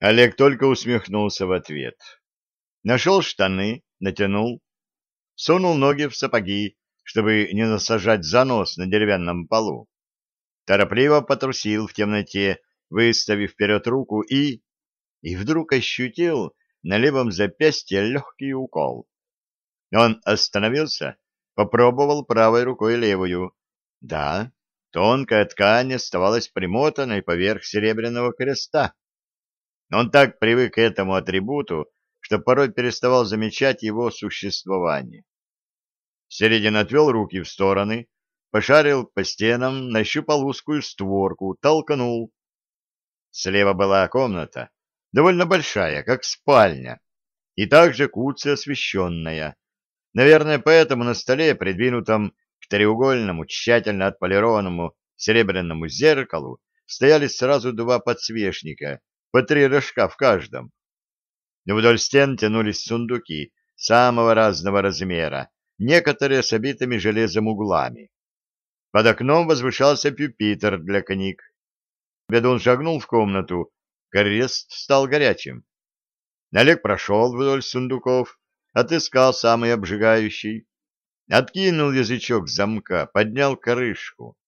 Олег только усмехнулся в ответ. Нашел штаны, натянул, сунул ноги в сапоги, чтобы не насажать занос на деревянном полу. Торопливо потрусил в темноте, выставив вперед руку и... И вдруг ощутил на левом запястье легкий укол. Он остановился, попробовал правой рукой левую. Да, тонкая ткань оставалась примотанной поверх серебряного креста. Он так привык к этому атрибуту, что порой переставал замечать его существование. Середин отвел руки в стороны, пошарил по стенам, нащупал узкую створку, толкнул. Слева была комната, довольно большая, как спальня, и также куце освещенная. Наверное, поэтому на столе, придвинутом к треугольному, тщательно отполированному серебряному зеркалу, стояли сразу два подсвечника, по три рожка в каждом. Вдоль стен тянулись сундуки самого разного размера, некоторые с обитыми железом углами. Под окном возвышался пюпитр для книг. Бедун шагнул в комнату, крест стал горячим. Олег прошел вдоль сундуков, отыскал самый обжигающий, откинул язычок замка, поднял крышку.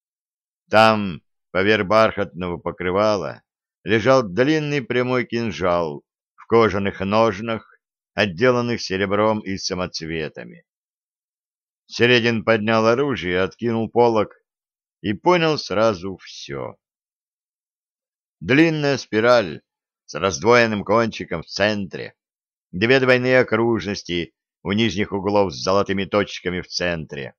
Там, поверх бархатного покрывала, лежал длинный прямой кинжал в кожаных ножнах, отделанных серебром и самоцветами. Середин поднял оружие, откинул полог и понял сразу все. Длинная спираль с раздвоенным кончиком в центре, две двойные окружности у нижних углов с золотыми точками в центре.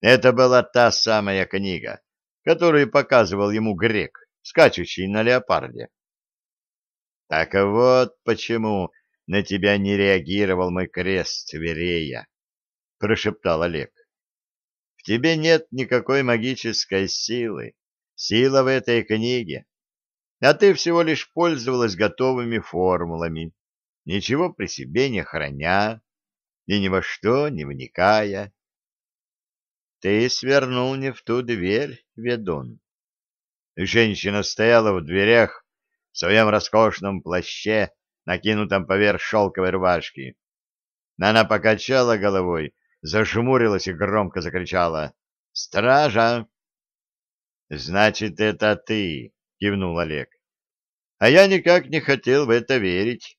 Это была та самая книга, которую показывал ему грек, скачущий на леопарде. Так вот почему на тебя не реагировал мой крест Верея. — прошептал Олег. «В тебе нет никакой магической силы. Сила в этой книге. А ты всего лишь пользовалась готовыми формулами, ничего при себе не храня и ни во что не вникая. Ты свернул не в ту дверь, ведун. Женщина стояла в дверях в своем роскошном плаще, накинутом поверх шелковой рубашки. Она покачала головой зажмурилась и громко закричала «Стража!» «Значит, это ты!» — кивнул Олег. «А я никак не хотел в это верить.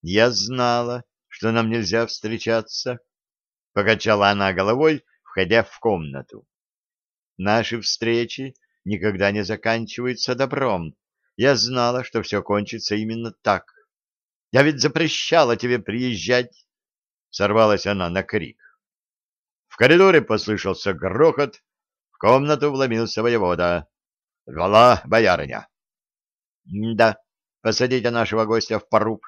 Я знала, что нам нельзя встречаться», — покачала она головой, входя в комнату. «Наши встречи никогда не заканчиваются добром. Я знала, что все кончится именно так. Я ведь запрещала тебе приезжать сорвалась она на крик. В коридоре послышался грохот, в комнату вломился воевода. «Звала боярыня». «Да, посадите нашего гостя в поруб».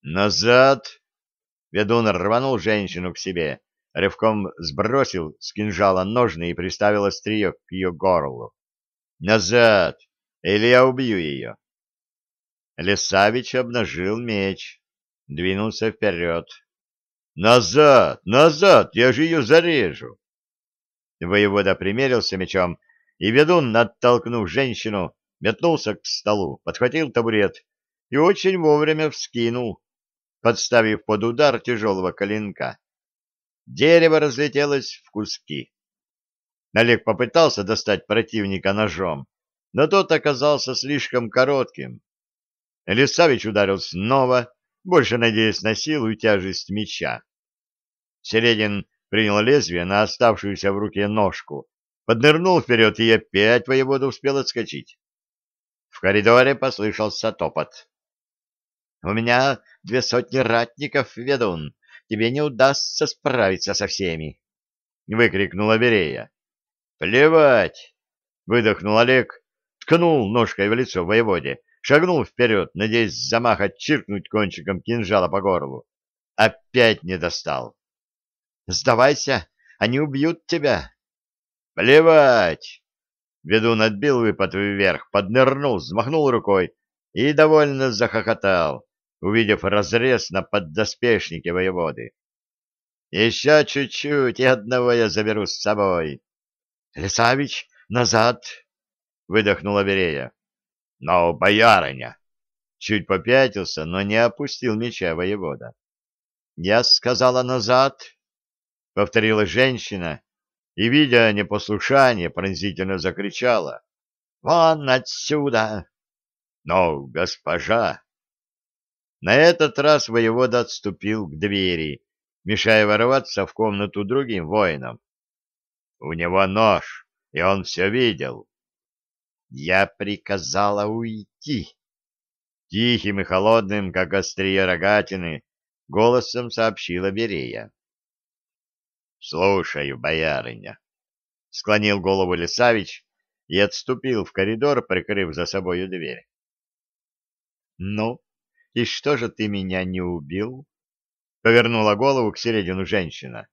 «Назад!» Ведун рванул женщину к себе, рывком сбросил с кинжала ножны и приставил острие к ее горлу. «Назад! Или я убью ее!» Лесавич обнажил меч, двинулся вперед. «Назад! Назад! Я же ее зарежу!» Воевода примерился мечом, и ведун, оттолкнув женщину, метнулся к столу, подхватил табурет и очень вовремя вскинул, подставив под удар тяжелого коленка. Дерево разлетелось в куски. Олег попытался достать противника ножом, но тот оказался слишком коротким. Лисавич ударил снова, больше надеясь на силу и тяжесть меча. Середин принял лезвие на оставшуюся в руке ножку, поднырнул вперед и опять воевода успел отскочить. В коридоре послышался топот. — У меня две сотни ратников, ведун. Тебе не удастся справиться со всеми. — выкрикнула Берея. — Плевать! — выдохнул Олег, ткнул ножкой в лицо воеводе шагнул вперед, надеясь замаха чиркнуть кончиком кинжала по горлу. Опять не достал. «Сдавайся, они убьют тебя!» «Плевать!» Ведун отбил выпад вверх, поднырнул, взмахнул рукой и довольно захохотал, увидев разрез на поддоспешнике воеводы. «Еще чуть-чуть, и одного я заберу с собой!» «Лисавич, назад!» — выдохнула Верея. Но, боярыня, Чуть попятился, но не опустил меча воевода. «Я сказала назад», — повторила женщина, и, видя непослушание, пронзительно закричала. «Вон отсюда!» «Но, госпожа!» На этот раз воевода отступил к двери, мешая ворваться в комнату другим воинам. У него нож, и он все видел. Я приказала уйти. Тихим и холодным, как острие рогатины, голосом сообщила Берея. «Слушаю, боярыня», — склонил голову Лисавич и отступил в коридор, прикрыв за собою дверь. «Ну, и что же ты меня не убил?» — повернула голову к середину женщина.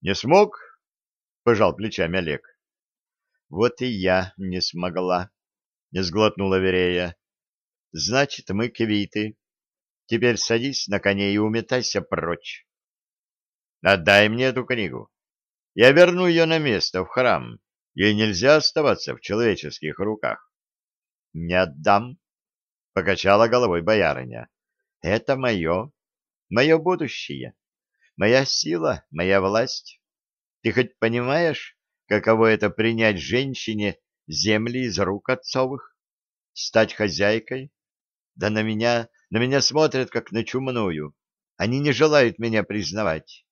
«Не смог?» — пожал плечами Олег. «Вот и я не смогла», — не сглотнула Верея. «Значит, мы квиты. Теперь садись на коне и уметайся прочь». Отдай мне эту книгу. Я верну ее на место, в храм. Ей нельзя оставаться в человеческих руках. — Не отдам, — покачала головой боярыня. — Это мое, мое будущее, моя сила, моя власть. Ты хоть понимаешь, каково это принять женщине земли из рук отцовых? Стать хозяйкой? Да на меня, на меня смотрят, как на чумную. Они не желают меня признавать.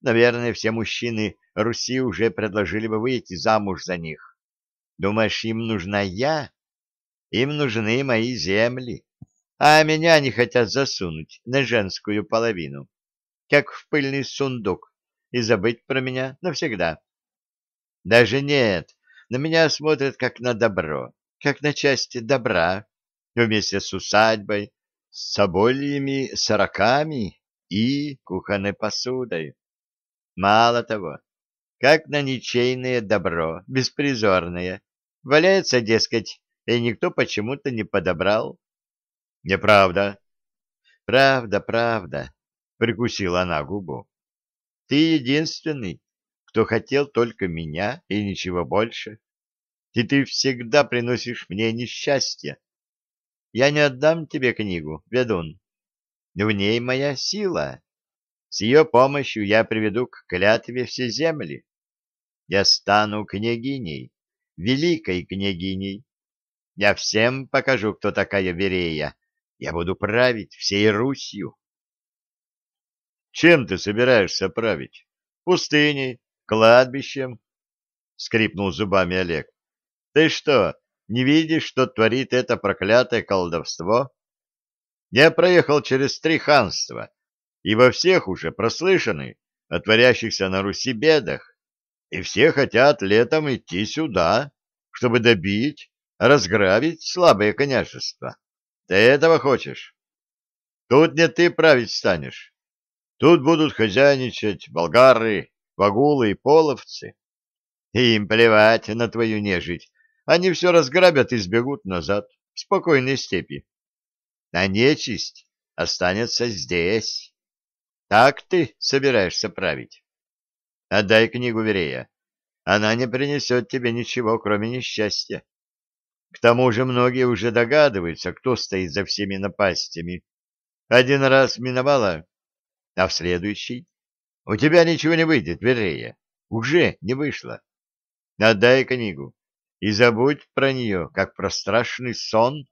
Наверное, все мужчины Руси уже предложили бы выйти замуж за них. Думаешь, им нужна я? Им нужны мои земли, а меня они хотят засунуть на женскую половину, как в пыльный сундук, и забыть про меня навсегда. Даже нет, на меня смотрят как на добро, как на части добра, вместе с усадьбой, с собольями, сороками и кухонной посудой. Мало того, как на ничейное добро, беспризорное, валяется, дескать, и никто почему-то не подобрал. Неправда. Правда, правда, прикусила она губу. Ты единственный, кто хотел только меня и ничего больше. И ты всегда приносишь мне несчастье. Я не отдам тебе книгу, ведун. В ней моя сила. С ее помощью я приведу к клятве все земли. Я стану княгиней, великой княгиней. Я всем покажу, кто такая Верея. Я буду править всей Русью. Чем ты собираешься править? Пустыней, кладбищем? Скрипнул зубами Олег. Ты что, не видишь, что творит это проклятое колдовство? Я проехал через три ханства и во всех уже прослышаны о творящихся на Руси бедах, и все хотят летом идти сюда, чтобы добить, разграбить слабое княжество. Ты этого хочешь? Тут не ты править станешь. Тут будут хозяйничать болгары, вагулы и половцы. И им плевать на твою нежить. Они все разграбят и сбегут назад, в спокойной степи. А нечисть останется здесь. Так ты собираешься править? Отдай книгу Верея. Она не принесет тебе ничего, кроме несчастья. К тому же многие уже догадываются, кто стоит за всеми напастями. Один раз миновала, а в следующий у тебя ничего не выйдет, Верея. Уже не вышло. Отдай книгу и забудь про нее, как про страшный сон.